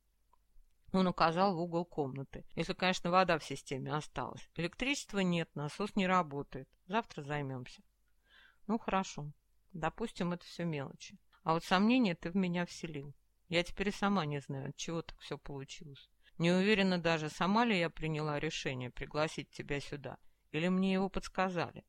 Он указал в угол комнаты. Если, конечно, вода в системе осталась. Электричества нет, насос не работает. Завтра займемся. Ну, хорошо. Допустим, это все мелочи. А вот сомнения ты в меня вселил. Я теперь сама не знаю, от чего так все получилось. Не уверена даже, сама ли я приняла решение пригласить тебя сюда, или мне его подсказали.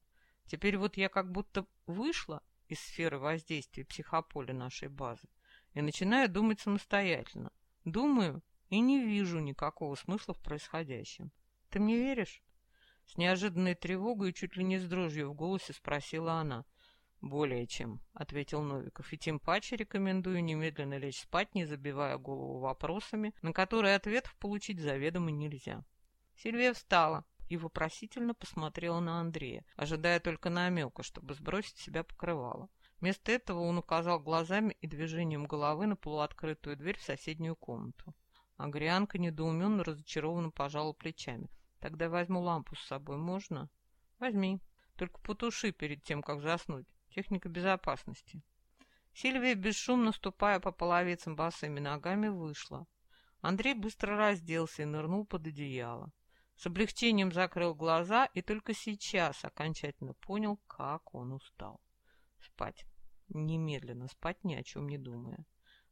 Теперь вот я как будто вышла из сферы воздействия психополя нашей базы и начинаю думать самостоятельно. Думаю и не вижу никакого смысла в происходящем. Ты мне веришь? С неожиданной тревогой и чуть ли не с дрожью в голосе спросила она. «Более чем», — ответил Новиков, «и тем паче рекомендую немедленно лечь спать, не забивая голову вопросами, на которые ответов получить заведомо нельзя». Сильвия встала и вопросительно посмотрела на Андрея, ожидая только намека, чтобы сбросить себя покрывало. Вместо этого он указал глазами и движением головы на полуоткрытую дверь в соседнюю комнату. Агрианка недоуменно разочарованно пожала плечами. «Тогда возьму лампу с собой, можно?» «Возьми. Только потуши перед тем, как заснуть. Техника безопасности. Сильвия, бесшумно ступая по половицам босыми ногами, вышла. Андрей быстро разделся и нырнул под одеяло. С облегчением закрыл глаза и только сейчас окончательно понял, как он устал. Спать. Немедленно спать, ни о чем не думая.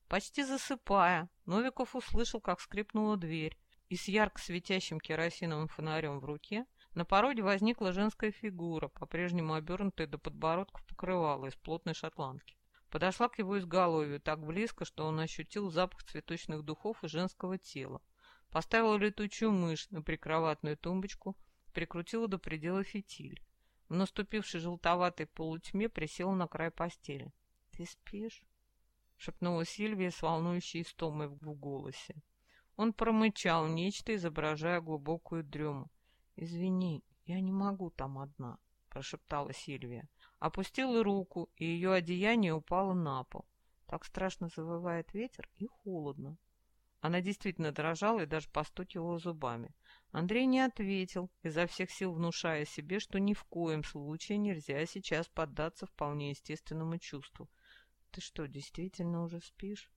Почти засыпая, Новиков услышал, как скрипнула дверь, и с ярко светящим керосиновым фонарем в руке на пороге возникла женская фигура, по-прежнему обернутая до подбородка в покрывало из плотной шотландки. Подошла к его изголовью так близко, что он ощутил запах цветочных духов и женского тела. Поставила летучую мышь на прикроватную тумбочку, прикрутила до предела фитиль. В наступившей желтоватой полутьме присела на край постели. «Ты спишь?» — шепнула Сильвия с волнующей истомой в голосе. Он промычал нечто, изображая глубокую дрему. «Извини, я не могу там одна», — прошептала Сильвия. Опустила руку, и ее одеяние упало на пол. Так страшно завывает ветер и холодно. Она действительно дрожала и даже постукивала зубами. Андрей не ответил, изо всех сил внушая себе, что ни в коем случае нельзя сейчас поддаться вполне естественному чувству. «Ты что, действительно уже спишь?»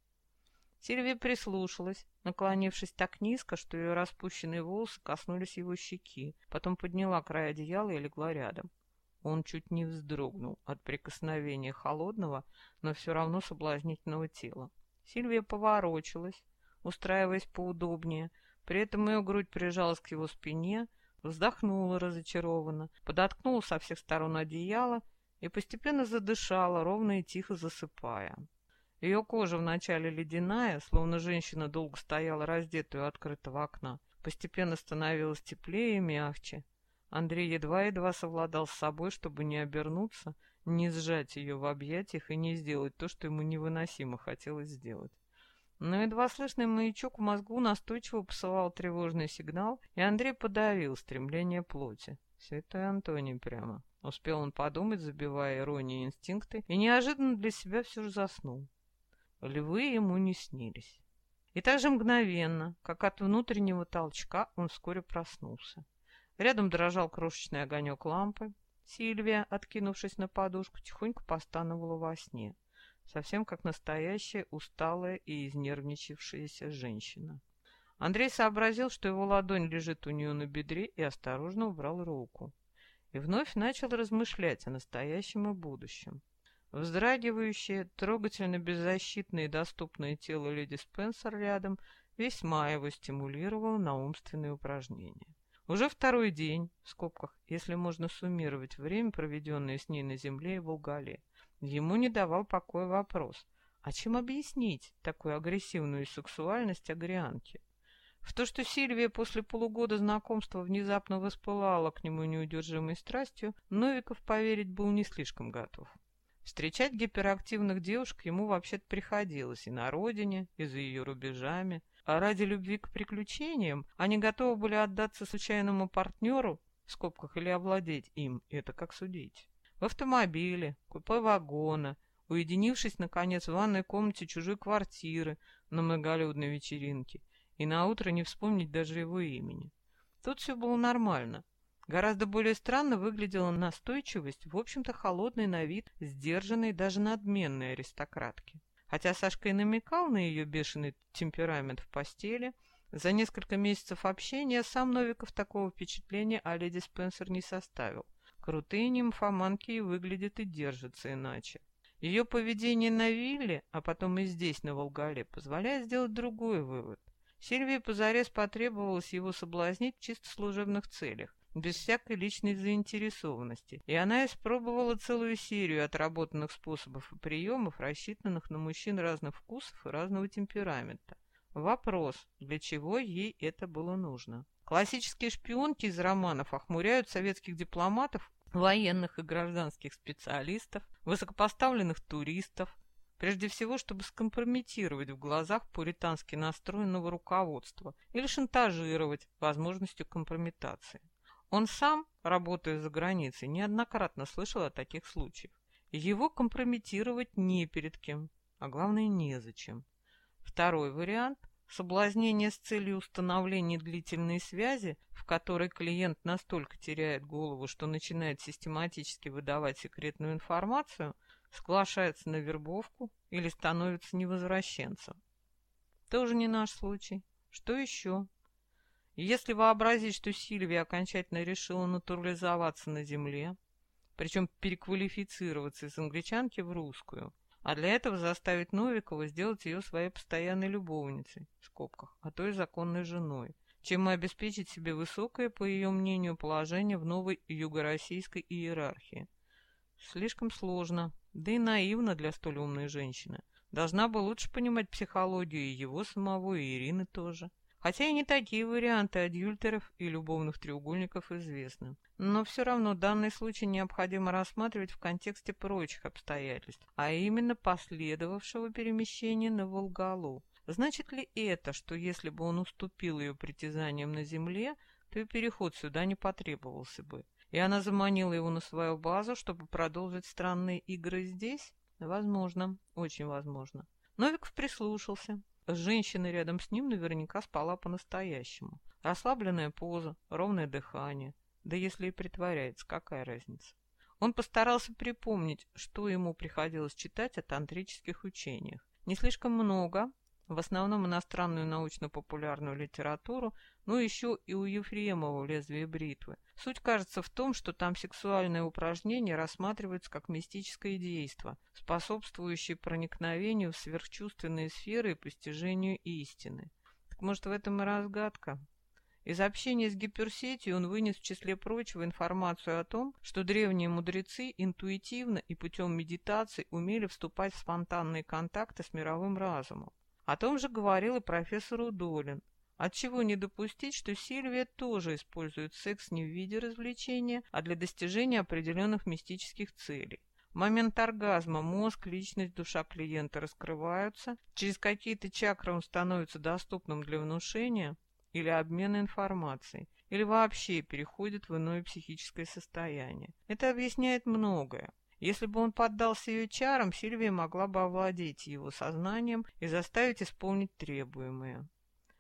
Сильвия прислушалась, наклонившись так низко, что ее распущенные волосы коснулись его щеки, потом подняла край одеяла и легла рядом. Он чуть не вздрогнул от прикосновения холодного, но все равно соблазнительного тела. Сильвия поворочилась, устраиваясь поудобнее, при этом ее грудь прижалась к его спине, вздохнула разочарованно, подоткнула со всех сторон одеяло и постепенно задышала, ровно и тихо засыпая. Ее кожа вначале ледяная, словно женщина долго стояла раздетая у открытого окна, постепенно становилась теплее и мягче. Андрей едва-едва совладал с собой, чтобы не обернуться, не сжать ее в объятиях и не сделать то, что ему невыносимо хотелось сделать. Но едва слышный маячок в мозгу настойчиво посылал тревожный сигнал, и Андрей подавил стремление плоти. И Антоний прямо. Успел он подумать, забивая иронии инстинкты, и неожиданно для себя все же заснул. Львы ему не снились. И так же мгновенно, как от внутреннего толчка, он вскоре проснулся. Рядом дрожал крошечный огонек лампы. Сильвия, откинувшись на подушку, тихонько постановала во сне, совсем как настоящая усталая и изнервничавшаяся женщина. Андрей сообразил, что его ладонь лежит у нее на бедре, и осторожно убрал руку. И вновь начал размышлять о настоящем и будущем. Вздрагивающее, трогательно беззащитное и доступное тело леди Спенсер рядом весьма его стимулировало на умственные упражнения. Уже второй день, в скобках, если можно суммировать время, проведенное с ней на земле и в Волгале, ему не давал покоя вопрос, а чем объяснить такую агрессивную сексуальность агрианки? В то, что Сильвия после полугода знакомства внезапно воспылала к нему неудержимой страстью, Новиков поверить был не слишком готов. Встречать гиперактивных девушек ему вообще-то приходилось и на родине, и за ее рубежами. А ради любви к приключениям они готовы были отдаться случайному партнеру, в скобках, или овладеть им, это как судить. В автомобиле, купе вагона, уединившись, наконец, в ванной комнате чужой квартиры на многолюдной вечеринке, и наутро не вспомнить даже его имени. Тут все было нормально. Гораздо более странно выглядела настойчивость, в общем-то, холодный на вид, сдержанной, даже надменной аристократки. Хотя Сашка и намекал на ее бешеный темперамент в постели, за несколько месяцев общения сам Новиков такого впечатления о леди Спенсер не составил. Крутые нимфоманки и выглядят и держатся иначе. Ее поведение на вилле, а потом и здесь, на Волгале, позволяет сделать другой вывод. Сильвии позарез потребовалось его соблазнить в чисто служебных целях, без всякой личной заинтересованности, и она испробовала целую серию отработанных способов и приемов, рассчитанных на мужчин разных вкусов и разного темперамента. Вопрос, для чего ей это было нужно? Классические шпионки из романов охмуряют советских дипломатов, военных и гражданских специалистов, высокопоставленных туристов, Прежде всего, чтобы скомпрометировать в глазах пуритански настроенного руководства или шантажировать возможностью компрометации. Он сам, работая за границей, неоднократно слышал о таких случаях. Его компрометировать не перед кем, а главное незачем. Второй вариант – соблазнение с целью установления длительной связи, в которой клиент настолько теряет голову, что начинает систематически выдавать секретную информацию, соглашается на вербовку или становится невозвращенцем. Тоже не наш случай. Что еще? Если вообразить, что Сильвия окончательно решила натурализоваться на земле, причем переквалифицироваться из англичанки в русскую, а для этого заставить Новикова сделать ее своей постоянной любовницей, в скобках, а то и законной женой, чем и обеспечить себе высокое, по ее мнению, положение в новой юго-российской иерархии. Слишком сложно, да и наивно для столь умной женщины. Должна бы лучше понимать психологию и его самого, и Ирины тоже. Хотя и не такие варианты адюльтеров и любовных треугольников известны. Но все равно данный случай необходимо рассматривать в контексте прочих обстоятельств, а именно последовавшего перемещения на Волгалу. Значит ли это, что если бы он уступил ее притязаниям на земле, то и переход сюда не потребовался бы? И она заманила его на свою базу, чтобы продолжить странные игры здесь? Возможно, очень возможно. Новиков прислушался. Женщина рядом с ним наверняка спала по-настоящему. Расслабленная поза, ровное дыхание. Да если и притворяется, какая разница? Он постарался припомнить, что ему приходилось читать о тантрических учениях. Не слишком много, в основном иностранную научно-популярную литературу, но еще и у Ефремова «Лезвие бритвы». Суть кажется в том, что там сексуальное упражнение рассматривается как мистическое действо, способствующее проникновению в сверхчувственные сферы и постижению истины. Так может в этом и разгадка? Из общения с гиперсетью он вынес в числе прочего информацию о том, что древние мудрецы интуитивно и путем медитации умели вступать в спонтанные контакты с мировым разумом. О том же говорил и профессор Удолин. Отчего не допустить, что Сильвия тоже использует секс не в виде развлечения, а для достижения определенных мистических целей. В момент оргазма мозг, личность, душа клиента раскрываются, через какие-то чакры он становится доступным для внушения или обмена информацией, или вообще переходит в иное психическое состояние. Это объясняет многое. Если бы он поддался ее чарам, Сильвия могла бы овладеть его сознанием и заставить исполнить требуемое.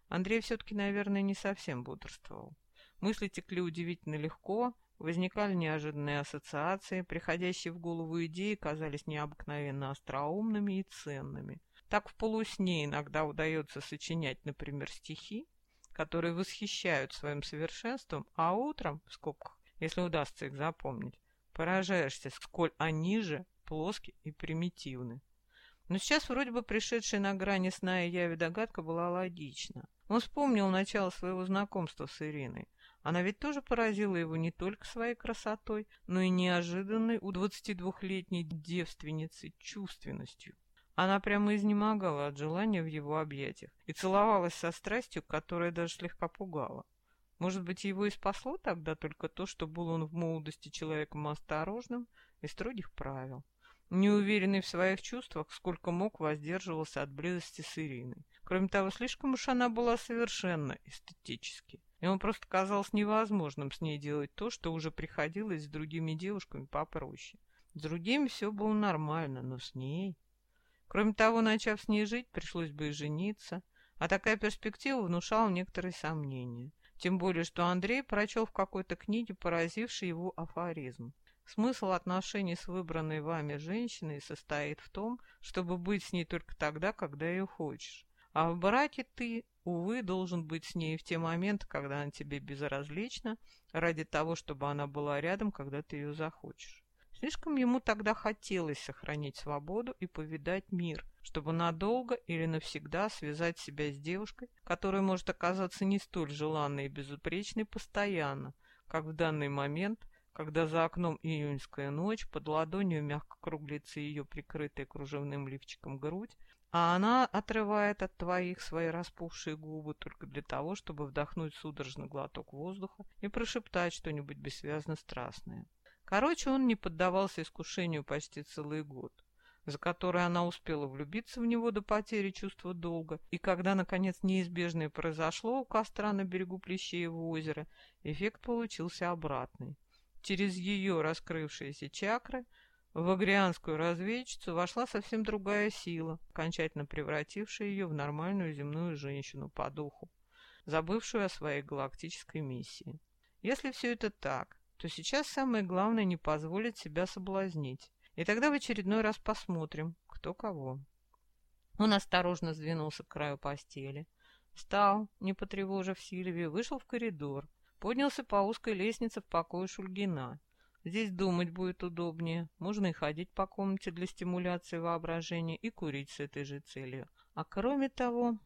Андрей все-таки, наверное, не совсем бодрствовал. Мысли текли удивительно легко, возникали неожиданные ассоциации, приходящие в голову идеи казались необыкновенно остроумными и ценными. Так в полусне иногда удается сочинять, например, стихи, которые восхищают своим совершенством, а утром, в скобках, если удастся их запомнить, Поражаешься, сколь они же плоски и примитивны. Но сейчас вроде бы пришедшая на грани сна и яви догадка была логична. Он вспомнил начало своего знакомства с Ириной. Она ведь тоже поразила его не только своей красотой, но и неожиданной у 22-летней девственницы чувственностью. Она прямо изнемогала от желания в его объятиях и целовалась со страстью, которая даже слегка пугала. Может быть, его и спасло тогда только то, что был он в молодости человеком осторожным и строгих правил. Неуверенный в своих чувствах, сколько мог, воздерживался от близости с Ириной. Кроме того, слишком уж она была совершенно эстетически. И он просто казалось невозможным с ней делать то, что уже приходилось с другими девушками попроще. С другими все было нормально, но с ней... Кроме того, начав с ней жить, пришлось бы и жениться, а такая перспектива внушала некоторые сомнения. Тем более, что Андрей прочел в какой-то книге поразивший его афоризм. Смысл отношений с выбранной вами женщиной состоит в том, чтобы быть с ней только тогда, когда ее хочешь. А в браке ты, увы, должен быть с ней в те моменты, когда она тебе безразлична, ради того, чтобы она была рядом, когда ты ее захочешь. Слишком ему тогда хотелось сохранить свободу и повидать мир, чтобы надолго или навсегда связать себя с девушкой, которая может оказаться не столь желанной и безупречной постоянно, как в данный момент, когда за окном июньская ночь, под ладонью мягко круглится ее прикрытая кружевным лифчиком грудь, а она отрывает от твоих свои распухшие губы только для того, чтобы вдохнуть судорожный глоток воздуха и прошептать что-нибудь бессвязно страстное. Короче, он не поддавался искушению почти целый год, за который она успела влюбиться в него до потери чувства долга, и когда, наконец, неизбежное произошло у костра на берегу Плещеева озера, эффект получился обратный. Через ее раскрывшиеся чакры – в агрианскую разведчицу вошла совсем другая сила, окончательно превратившая ее в нормальную земную женщину по духу, забывшую о своей галактической миссии. Если все это так, то сейчас самое главное не позволить себя соблазнить. И тогда в очередной раз посмотрим, кто кого. Он осторожно сдвинулся к краю постели, встал, не потревожив Сильвию, вышел в коридор, поднялся по узкой лестнице в покое Шульгина Здесь думать будет удобнее. Можно и ходить по комнате для стимуляции воображения и курить с этой же целью. А кроме того,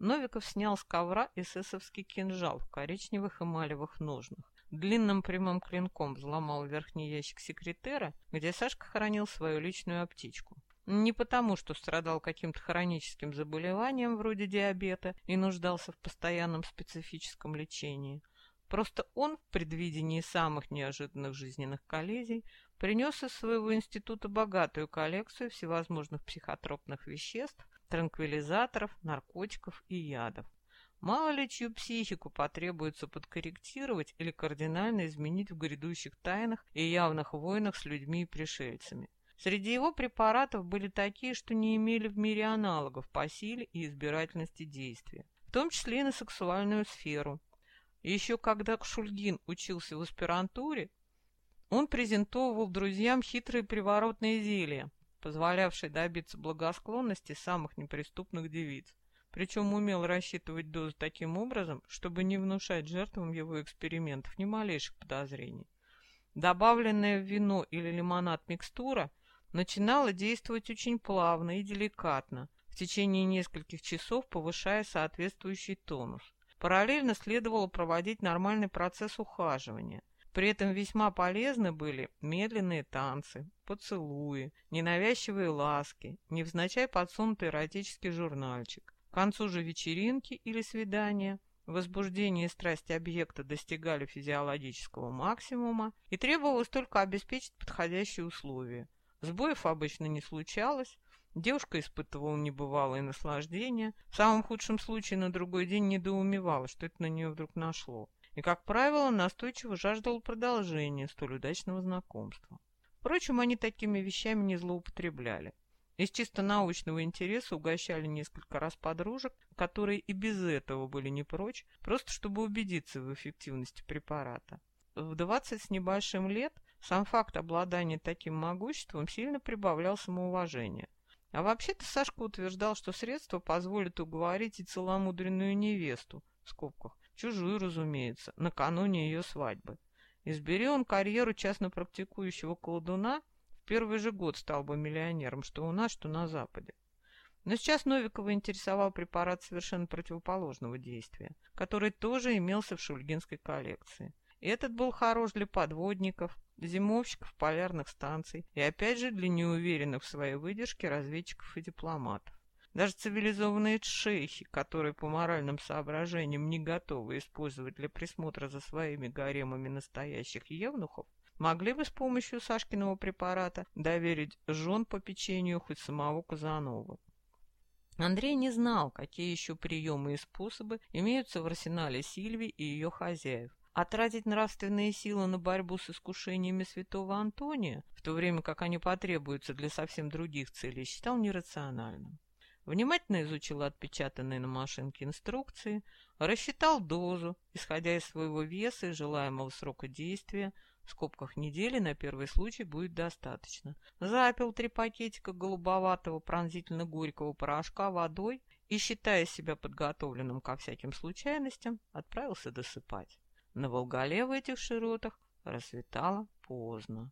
Новиков снял с ковра эсэсовский кинжал в коричневых эмалевых ножнах. Длинным прямым клинком взломал верхний ящик секретера, где Сашка хранил свою личную аптечку. Не потому, что страдал каким-то хроническим заболеванием вроде диабета и нуждался в постоянном специфическом лечении – Просто он, в предвидении самых неожиданных жизненных коллизий, принес из своего института богатую коллекцию всевозможных психотропных веществ, транквилизаторов, наркотиков и ядов. Мало ли чью психику потребуется подкорректировать или кардинально изменить в грядущих тайнах и явных войнах с людьми и пришельцами. Среди его препаратов были такие, что не имели в мире аналогов по силе и избирательности действия, в том числе и на сексуальную сферу, еще когда Кшульгин учился в аспирантуре, он презентовал друзьям хитрые приворотные зелья, позволявшие добиться благосклонности самых неприступных девиц. Причем умел рассчитывать дозу таким образом, чтобы не внушать жертвам его экспериментов ни малейших подозрений. Добавленная в вино или лимонад микстура начинала действовать очень плавно и деликатно, в течение нескольких часов повышая соответствующий тонус. Параллельно следовало проводить нормальный процесс ухаживания. При этом весьма полезны были медленные танцы, поцелуи, ненавязчивые ласки, невзначай подсунутый эротический журнальчик. К концу же вечеринки или свидания возбуждение и страсть объекта достигали физиологического максимума и требовалось только обеспечить подходящие условия. Сбоев обычно не случалось, Девушка испытывала небывалое наслаждение, в самом худшем случае на другой день недоумевала, что это на нее вдруг нашло, и, как правило, настойчиво жаждала продолжения столь удачного знакомства. Впрочем, они такими вещами не злоупотребляли. Из чисто научного интереса угощали несколько раз подружек, которые и без этого были не прочь, просто чтобы убедиться в эффективности препарата. В 20 с небольшим лет сам факт обладания таким могуществом сильно прибавлял самоуважение. А вообще-то Сашка утверждал, что средство позволит уговорить и целомудренную невесту, в скобках, чужую, разумеется, накануне ее свадьбы. Избери он карьеру частно практикующего колдуна, первый же год стал бы миллионером, что у нас, что на Западе. Но сейчас Новикова интересовал препарат совершенно противоположного действия, который тоже имелся в шульгинской коллекции. Этот был хорош для подводников, зимовщиков полярных станций и опять же для неуверенных в своей выдержке разведчиков и дипломатов. Даже цивилизованные шейхи, которые по моральным соображениям не готовы использовать для присмотра за своими гаремами настоящих евнухов, могли бы с помощью Сашкиного препарата доверить жен по печенью хоть самого Казанова. Андрей не знал, какие еще приемы и способы имеются в арсенале Сильвии и ее хозяев, А тратить нравственные силы на борьбу с искушениями святого Антония, в то время как они потребуются для совсем других целей, считал нерациональным. Внимательно изучил отпечатанные на машинке инструкции, рассчитал дозу, исходя из своего веса и желаемого срока действия, в скобках недели на первый случай будет достаточно. Запил три пакетика голубоватого пронзительно-горького порошка водой и, считая себя подготовленным ко всяким случайностям, отправился досыпать. На Волгале в этих широтах рассветало поздно.